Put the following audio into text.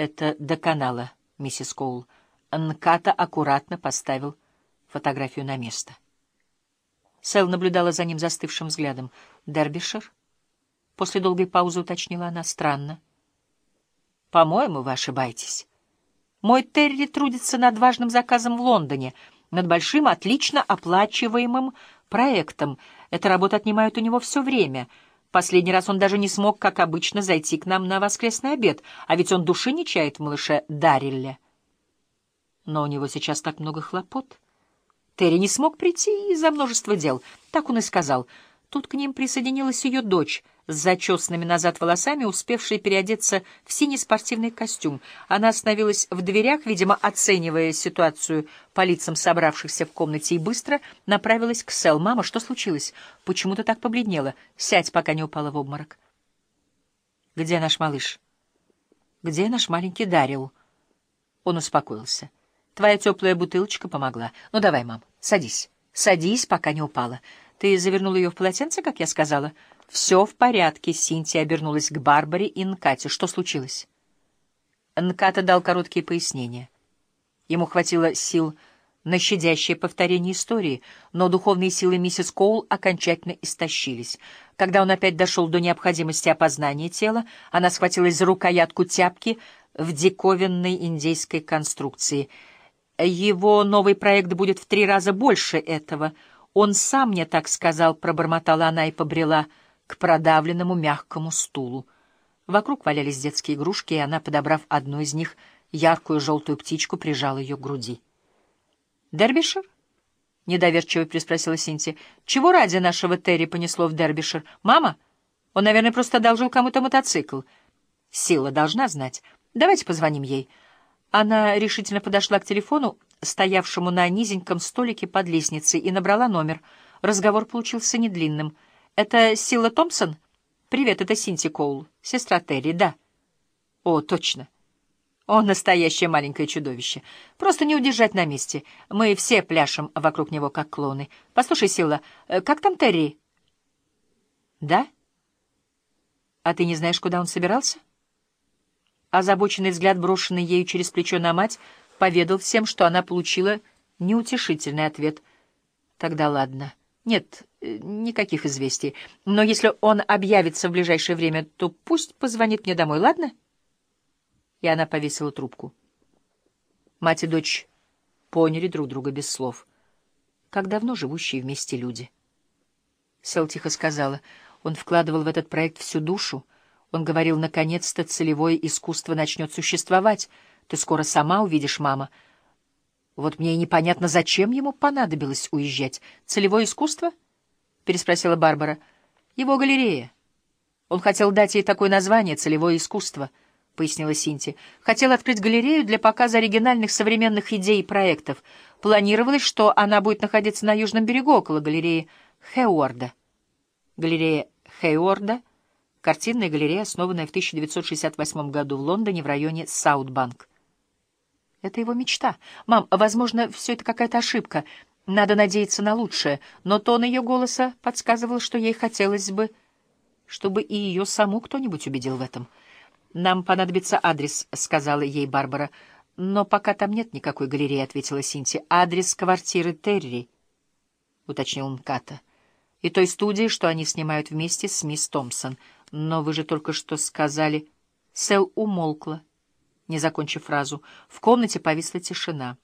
это до канала, миссис Коул. Нката аккуратно поставил фотографию на место. Сэл наблюдала за ним застывшим взглядом. «Дербишир?» После долгой паузы уточнила она. «Странно». «По-моему, вы ошибаетесь. Мой Терри трудится над важным заказом в Лондоне, над большим, отлично оплачиваемым проектом. Эта работа отнимает у него все время». Последний раз он даже не смог, как обычно, зайти к нам на воскресный обед, а ведь он души не чает в малыше Дарилле. Но у него сейчас так много хлопот. Терри не смог прийти из-за множества дел. Так он и сказал. Тут к ним присоединилась ее дочь с зачесанными назад волосами, успевшая переодеться в синий спортивный костюм. Она остановилась в дверях, видимо, оценивая ситуацию по лицам собравшихся в комнате, и быстро направилась к Сэл. «Мама, что случилось? Почему ты так побледнела? Сядь, пока не упала в обморок». «Где наш малыш?» «Где наш маленький Дарил?» Он успокоился. Твоя теплая бутылочка помогла. Ну, давай, мам, садись. Садись, пока не упала. Ты завернул ее в полотенце, как я сказала? Все в порядке. Синтия обернулась к Барбаре и Нкате. Что случилось? Нката дал короткие пояснения. Ему хватило сил на щадящее повторение истории, но духовные силы миссис Коул окончательно истощились. Когда он опять дошел до необходимости опознания тела, она схватилась за рукоятку тяпки в диковинной индейской конструкции — его новый проект будет в три раза больше этого. Он сам мне так сказал, пробормотала она и побрела к продавленному мягкому стулу. Вокруг валялись детские игрушки, и она, подобрав одну из них, яркую желтую птичку, прижала ее к груди. «Дербишир?» — недоверчиво переспросила Синти. «Чего ради нашего Терри понесло в Дербишир? Мама? Он, наверное, просто одолжил кому-то мотоцикл. Сила должна знать. Давайте позвоним ей». Она решительно подошла к телефону, стоявшему на низеньком столике под лестницей, и набрала номер. Разговор получился недлинным. «Это Сила Томпсон?» «Привет, это Синти Коул, сестра Терри, да». «О, точно. Он настоящее маленькое чудовище. Просто не удержать на месте. Мы все пляшем вокруг него, как клоны. Послушай, Сила, э, как там Терри?» «Да? А ты не знаешь, куда он собирался?» Озабоченный взгляд, брошенный ею через плечо на мать, поведал всем, что она получила неутешительный ответ. Тогда ладно. Нет, э, никаких известий. Но если он объявится в ближайшее время, то пусть позвонит мне домой, ладно? И она повесила трубку. Мать и дочь поняли друг друга без слов. Как давно живущие вместе люди. Сэл тихо сказала, он вкладывал в этот проект всю душу, он говорил, наконец-то целевое искусство начнет существовать. Ты скоро сама увидишь, мама. Вот мне и непонятно, зачем ему понадобилось уезжать. Целевое искусство? Переспросила Барбара. Его галерея. Он хотел дать ей такое название — целевое искусство, — пояснила Синти. Хотел открыть галерею для показа оригинальных современных идей и проектов. Планировалось, что она будет находиться на южном берегу, около галереи Хейуорда. Галерея Хейуорда — Картинная галерея, основанная в 1968 году в Лондоне в районе Саутбанк. Это его мечта. Мам, возможно, все это какая-то ошибка. Надо надеяться на лучшее. Но тон ее голоса подсказывал, что ей хотелось бы, чтобы и ее саму кто-нибудь убедил в этом. «Нам понадобится адрес», — сказала ей Барбара. «Но пока там нет никакой галереи», — ответила Синти. «Адрес квартиры Терри», — уточнил Мката. «И той студии, что они снимают вместе с мисс Томпсон». Но вы же только что сказали... Сэл умолкла, не закончив фразу. В комнате повисла тишина.